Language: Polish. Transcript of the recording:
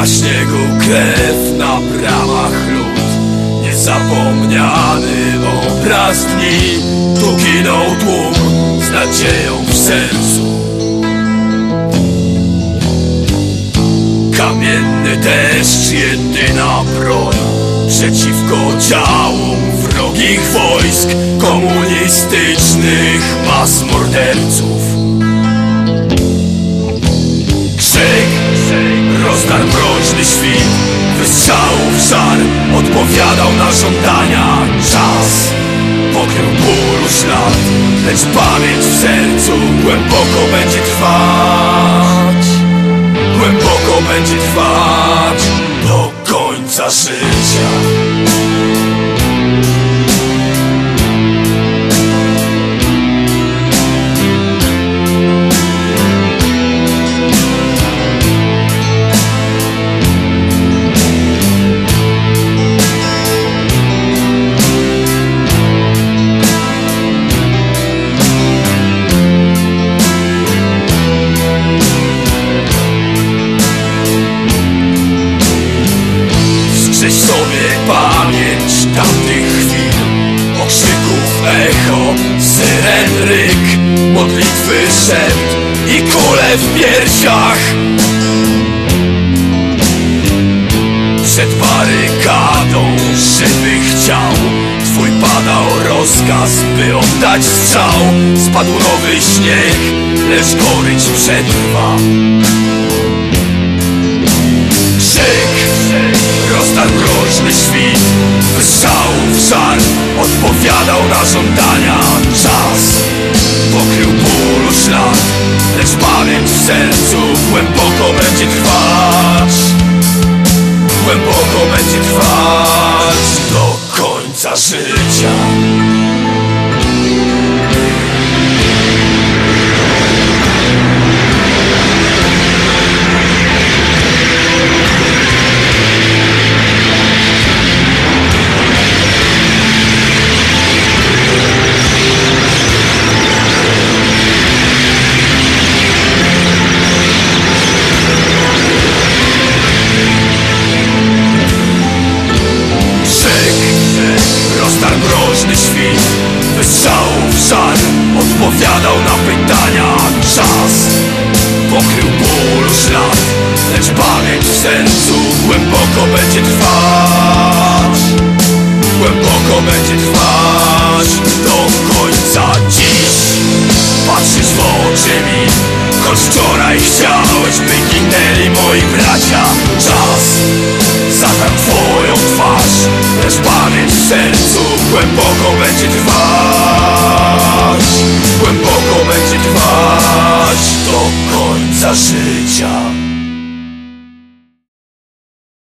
Na śniegu krew, na bramach lód. Niezapomniany obraz dni Tu ginął tłum z nadzieją w sercu. Kamienny deszcz, jedyna broń Przeciwko działom wrogich wojsk Komunistycznych mas morderców żądania Czas pokrył bólu ślad Lecz pamięć w sercu głęboko będzie trwać. Głęboko będzie trwać do końca życia sobie pamięć tamtych chwil. Okrzyków echo, syren ryk Modlitwy szept i kule w piersiach. Przed barykadą żywych ciał Twój padał rozkaz, by oddać strzał. Spadł nowy śnieg, lecz gorycz przetrwa na żądania. Czas pokrył bólu ślad Lecz pamięć w sercu głęboko będzie trwać. Głęboko będzie trwać do końca życia świt Wystrzałów żar odpowiadał na pytania Czas pokrył ból ślad Lecz pamięć w sercu głęboko będzie trwać. Głęboko będzie trwać do końca dziś. Patrzysz w oczy mi Choć wczoraj chciałeś, by ginęli moi bracia. Czas zatarł twoją twarz Lecz pamięć w sercu głęboko będzie trwał